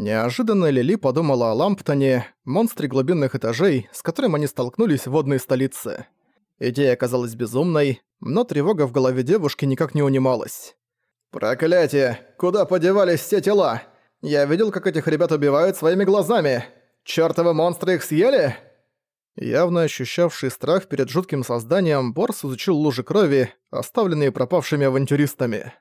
Неожиданно Лили подумала о Ламптоне, монстре глубинных этажей, с которым они столкнулись в водной столице. Идея оказалась безумной, но тревога в голове девушки никак не унималась. «Проклятие! Куда подевались все тела? Я видел, как этих ребят убивают своими глазами! Чёртовы монстры их съели?» Явно ощущавший страх перед жутким созданием, Борс изучил лужи крови, оставленные пропавшими авантюристами.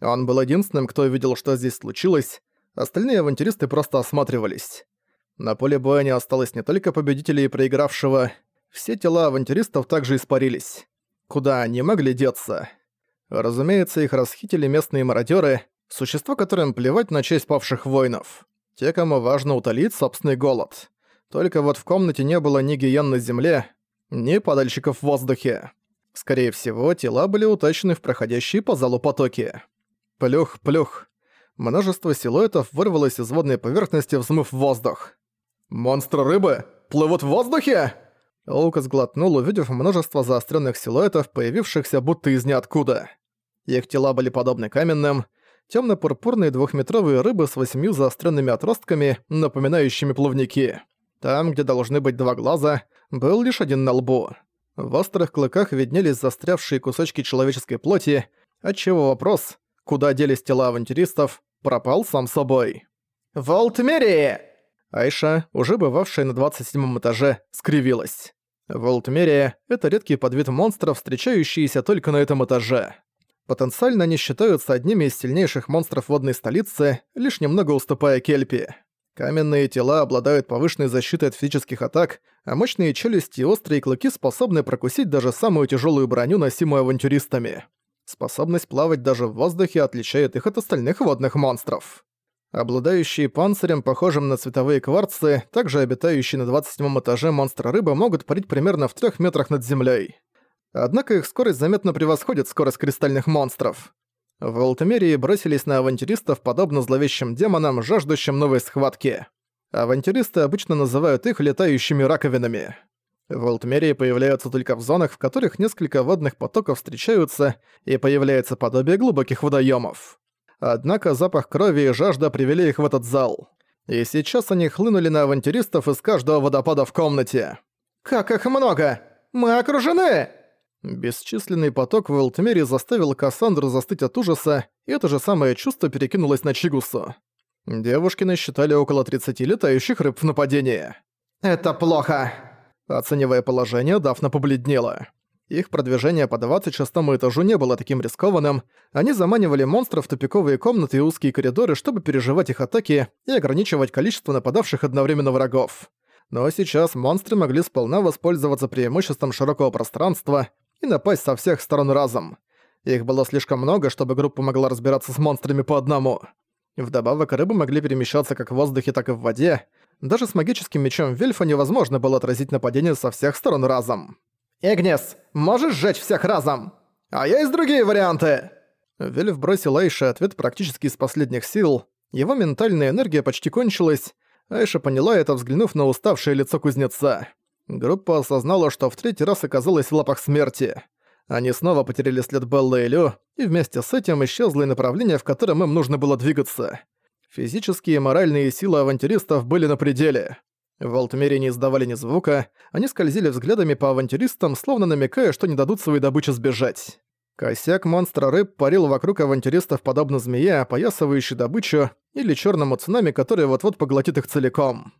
Он был единственным, кто видел, что здесь случилось, остальные авантюристы просто осматривались. На поле боя не осталось не только победителей и проигравшего, все тела авантюристов также испарились. Куда они могли деться? Разумеется, их расхитили местные мародеры, существа, которым плевать на честь павших воинов. Те, кому важно утолить собственный голод. Только вот в комнате не было ни гиен на земле, ни падальщиков в воздухе. Скорее всего, тела были утащены в проходящие по залу потоки. Плюх-плюх. Множество силуэтов вырвалось из водной поверхности, взмыв в воздух. «Монстры рыбы плывут в воздухе!» Лукас сглотнул, увидев множество заостренных силуэтов, появившихся будто из ниоткуда. Их тела были подобны каменным, темно-пурпурные двухметровые рыбы с восьмью заостренными отростками, напоминающими плавники. Там, где должны быть два глаза, был лишь один на лбу. В острых клыках виднелись застрявшие кусочки человеческой плоти, отчего вопрос, куда делись тела авантюристов, пропал сам собой. «Волтмерии!» Айша, уже бывавшая на 27 этаже, скривилась. Волтмерия — это редкий подвид монстров, встречающиеся только на этом этаже. Потенциально они считаются одними из сильнейших монстров водной столицы, лишь немного уступая Кельпи. Каменные тела обладают повышенной защитой от физических атак, а мощные челюсти и острые клыки способны прокусить даже самую тяжелую броню, носимую авантюристами. Способность плавать даже в воздухе отличает их от остальных водных монстров. Обладающие панцирем, похожим на цветовые кварцы, также обитающие на 27 этаже монстра-рыбы могут парить примерно в 3 метрах над землей. Однако их скорость заметно превосходит скорость кристальных монстров. В Алтемерии бросились на авантюристов подобно зловещим демонам, жаждущим новой схватки. Авантюристы обычно называют их летающими раковинами. В Алтмерии появляются только в зонах, в которых несколько водных потоков встречаются и появляется подобие глубоких водоемов. Однако запах крови и жажда привели их в этот зал. И сейчас они хлынули на авантюристов из каждого водопада в комнате. «Как их много! Мы окружены!» Бесчисленный поток в Элтмере заставил Кассандру застыть от ужаса, и это же самое чувство перекинулось на Чигусу. Девушки насчитали около 30 летающих рыб в нападении. «Это плохо!» Оценивая положение, Дафна побледнела. Их продвижение по 26 этажу не было таким рискованным, они заманивали монстров в тупиковые комнаты и узкие коридоры, чтобы переживать их атаки и ограничивать количество нападавших одновременно врагов. Но сейчас монстры могли сполна воспользоваться преимуществом широкого пространства и напасть со всех сторон разом. Их было слишком много, чтобы группа могла разбираться с монстрами по одному. Вдобавок, рыбы могли перемещаться как в воздухе, так и в воде. Даже с магическим мечом Вельфа невозможно было отразить нападение со всех сторон разом. «Игнес, можешь сжечь всех разом? А есть другие варианты!» Вельф бросил Айше ответ практически из последних сил. Его ментальная энергия почти кончилась. Айша поняла это, взглянув на уставшее лицо кузнеца. Группа осознала, что в третий раз оказалась в лапах смерти. Они снова потеряли след Белла и Лю, и вместе с этим исчезло и направление, в котором им нужно было двигаться. Физические и моральные силы авантюристов были на пределе. В Алтмере не издавали ни звука, они скользили взглядами по авантюристам, словно намекая, что не дадут своей добыче сбежать. Косяк монстра рыб парил вокруг авантюристов подобно змее, опоясывающей добычу, или черному цунами, который вот-вот поглотит их целиком.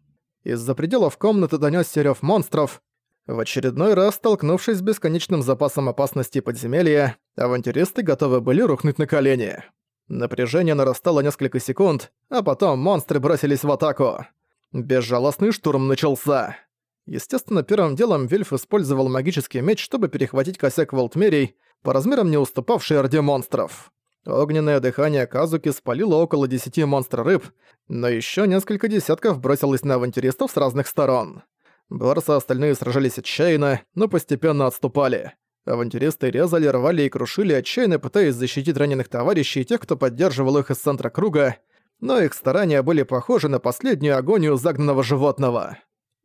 Из-за пределов комнаты донёсся рёв монстров. В очередной раз, столкнувшись с бесконечным запасом опасности подземелья, авантюристы готовы были рухнуть на колени. Напряжение нарастало несколько секунд, а потом монстры бросились в атаку. Безжалостный штурм начался. Естественно, первым делом Вильф использовал магический меч, чтобы перехватить косяк Волтмерий, по размерам не уступавший орде монстров. Огненное дыхание Казуки спалило около десяти монстр-рыб, но ещё несколько десятков бросилось на авантюристов с разных сторон. Барс и остальные сражались отчаянно, но постепенно отступали. Авантюристы резали, рвали и крушили, отчаянно пытаясь защитить раненых товарищей и тех, кто поддерживал их из центра круга, но их старания были похожи на последнюю агонию загнанного животного.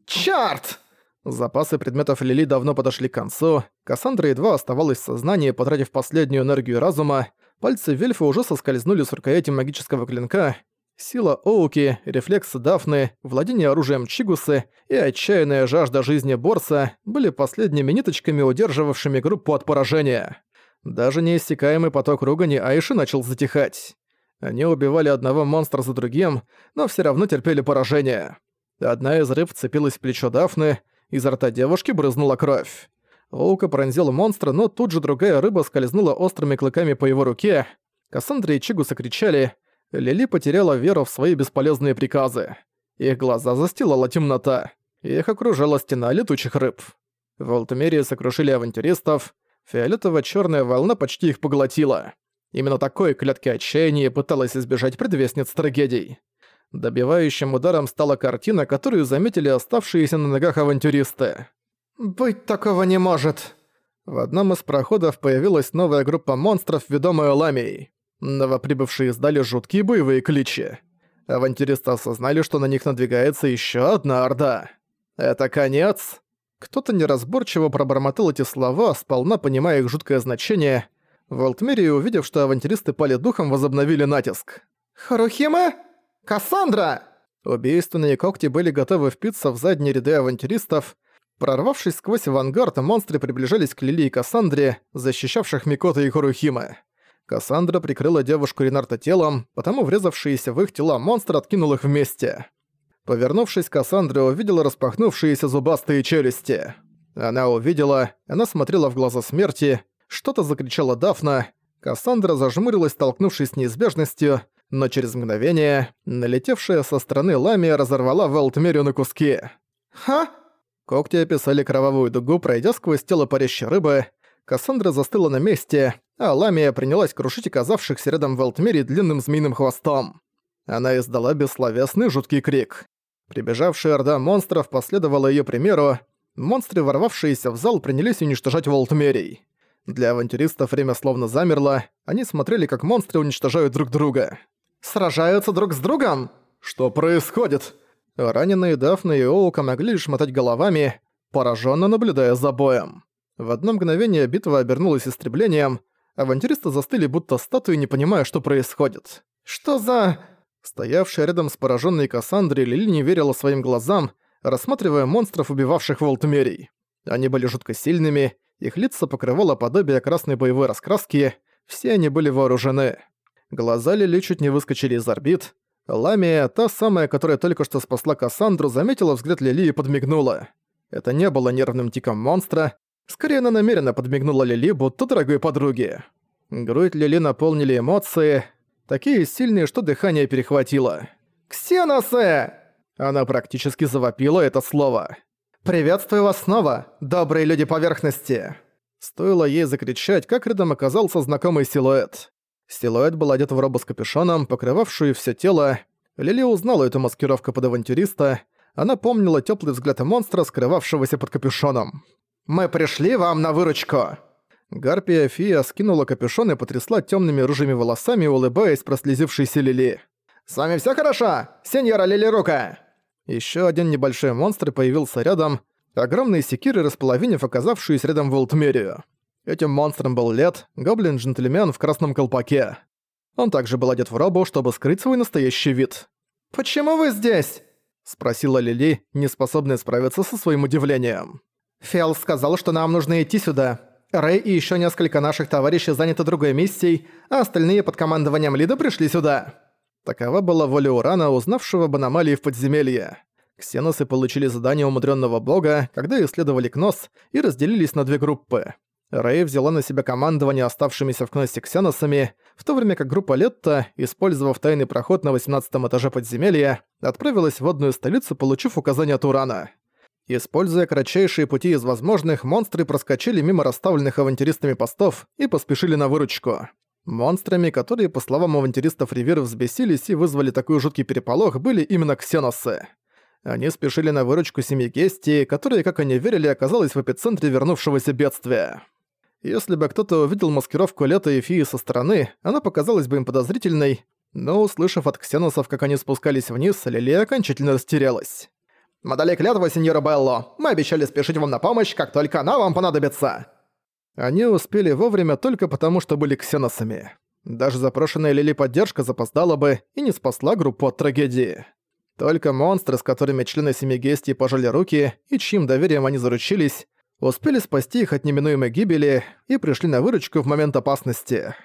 «Чёрт!» Запасы предметов Лили давно подошли к концу, Кассандра едва оставалась в сознании, потратив последнюю энергию разума, Пальцы Вельфа уже соскользнули с рукояти магического клинка. Сила Оуки, рефлексы Дафны, владение оружием Чигусы и отчаянная жажда жизни Борса были последними ниточками, удерживавшими группу от поражения. Даже неиссякаемый поток ругани Айши начал затихать. Они убивали одного монстра за другим, но все равно терпели поражение. Одна из рыб вцепилась в плечо Дафны, изо рта девушки брызнула кровь. Оука пронзил монстра, но тут же другая рыба скользнула острыми клыками по его руке. Кассандра и Чигу закричали. Лили потеряла веру в свои бесполезные приказы. Их глаза застилала темнота. Их окружала стена летучих рыб. В Алтумерии сокрушили авантюристов. фиолетово черная волна почти их поглотила. Именно такой клетки отчаяния пыталась избежать предвестниц трагедий. Добивающим ударом стала картина, которую заметили оставшиеся на ногах авантюристы. «Быть такого не может!» В одном из проходов появилась новая группа монстров, ведомая Ламией. Новоприбывшие издали жуткие боевые кличи. Авантюристы осознали, что на них надвигается еще одна орда. «Это конец?» Кто-то неразборчиво пробормотал эти слова, сполна понимая их жуткое значение. В увидев, что авантюристы пали духом, возобновили натиск. «Харухима? Кассандра!» Убийственные когти были готовы впиться в задние ряды авантюристов, Прорвавшись сквозь авангард, монстры приближались к Лили и Кассандре, защищавших Микота и Хорухима. Кассандра прикрыла девушку Ренарта телом, потому врезавшиеся в их тела монстр откинул их вместе. Повернувшись, Кассандра увидела распахнувшиеся зубастые челюсти. Она увидела, она смотрела в глаза смерти, что-то закричала Дафна. Кассандра зажмурилась, столкнувшись с неизбежностью, но через мгновение налетевшая со стороны ламия разорвала Велтмерию на куски. «Ха!» Когти описали кровавую дугу, пройдя сквозь тело парящей рыбы. Кассандра застыла на месте, а Ламия принялась крушить оказавшихся рядом в Элтмире длинным змеиным хвостом. Она издала бессловесный жуткий крик. Прибежавшая орда монстров последовала ее примеру. Монстры, ворвавшиеся в зал, принялись уничтожать Волтмерий. Для авантюристов время словно замерло, они смотрели, как монстры уничтожают друг друга. «Сражаются друг с другом? Что происходит?» Раненые Дафна и Оука могли лишь мотать головами, пораженно наблюдая за боем. В одно мгновение битва обернулась истреблением, авантюристы застыли будто статуи, не понимая, что происходит. «Что за...» Стоявшая рядом с пораженной Кассандрой, Лили не верила своим глазам, рассматривая монстров, убивавших Волтмерий. Они были жутко сильными, их лица покрывало подобие красной боевой раскраски, все они были вооружены. Глаза Лили чуть не выскочили из орбит, Ламия, та самая, которая только что спасла Кассандру, заметила взгляд Лили и подмигнула. Это не было нервным тиком монстра, скорее она намеренно подмигнула Лили, будто дорогой подруге. Грудь Лили наполнили эмоции, такие сильные, что дыхание перехватило. «Ксеносе!» Она практически завопила это слово. «Приветствую вас снова, добрые люди поверхности!» Стоило ей закричать, как рядом оказался знакомый силуэт. Силуэт был одет в робу с капюшоном, покрывавшую все тело. Лили узнала эту маскировку под авантюриста. Она помнила теплый взгляд монстра, скрывавшегося под капюшоном. «Мы пришли вам на выручку!» Гарпия Фия скинула капюшон и потрясла темными рыжими волосами, улыбаясь прослезившейся Лили. «С вами все хорошо, сеньора Лили Рука!» Еще один небольшой монстр появился рядом, огромные секиры располовинив оказавшуюся рядом Волтмерию. Этим монстром был Лед, гоблин-джентльмен в красном колпаке. Он также был одет в робу, чтобы скрыть свой настоящий вид. «Почему вы здесь?» – спросила Лили, неспособная справиться со своим удивлением. «Фиал сказал, что нам нужно идти сюда. Рэй и еще несколько наших товарищей заняты другой миссией, а остальные под командованием Лида пришли сюда». Такова была воля Урана, узнавшего об аномалии в подземелье. Ксеносы получили задание умудренного бога, когда исследовали Кнос и разделились на две группы. Рэй взяла на себя командование оставшимися в Кносе ксеносами, в то время как группа Летта, использовав тайный проход на 18 этаже подземелья, отправилась в водную столицу, получив указание от Урана. Используя кратчайшие пути из возможных, монстры проскочили мимо расставленных авантюристами постов и поспешили на выручку. Монстрами, которые, по словам авантюристов Ривер, взбесились и вызвали такой жуткий переполох, были именно ксеносы. Они спешили на выручку семьи Гести, которая, как они верили, оказалась в эпицентре вернувшегося бедствия. Если бы кто-то увидел маскировку Лета и Фии со стороны, она показалась бы им подозрительной, но, услышав от ксеносов, как они спускались вниз, Лилия окончательно растерялась. «Мы дали клятву, сеньора Белло. Мы обещали спешить вам на помощь, как только она вам понадобится». Они успели вовремя только потому, что были ксеносами. Даже запрошенная Лили поддержка запоздала бы и не спасла группу от трагедии. Только монстры, с которыми члены семьи Гести пожали руки и чьим доверием они заручились, успели спасти их от неминуемой гибели и пришли на выручку в момент опасности.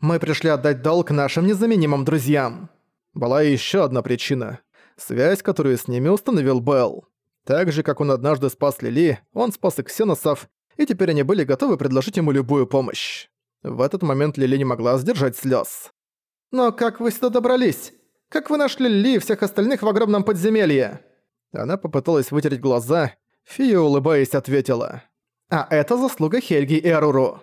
«Мы пришли отдать долг нашим незаменимым друзьям». Была и ещё одна причина — связь, которую с ними установил Белл. Так же, как он однажды спас Лили, он спас и ксеносов, и теперь они были готовы предложить ему любую помощь. В этот момент Лили не могла сдержать слёз. «Но как вы сюда добрались? Как вы нашли Ли и всех остальных в огромном подземелье?» Она попыталась вытереть глаза, Фия, улыбаясь, ответила. «А это заслуга Хельги и Аруру».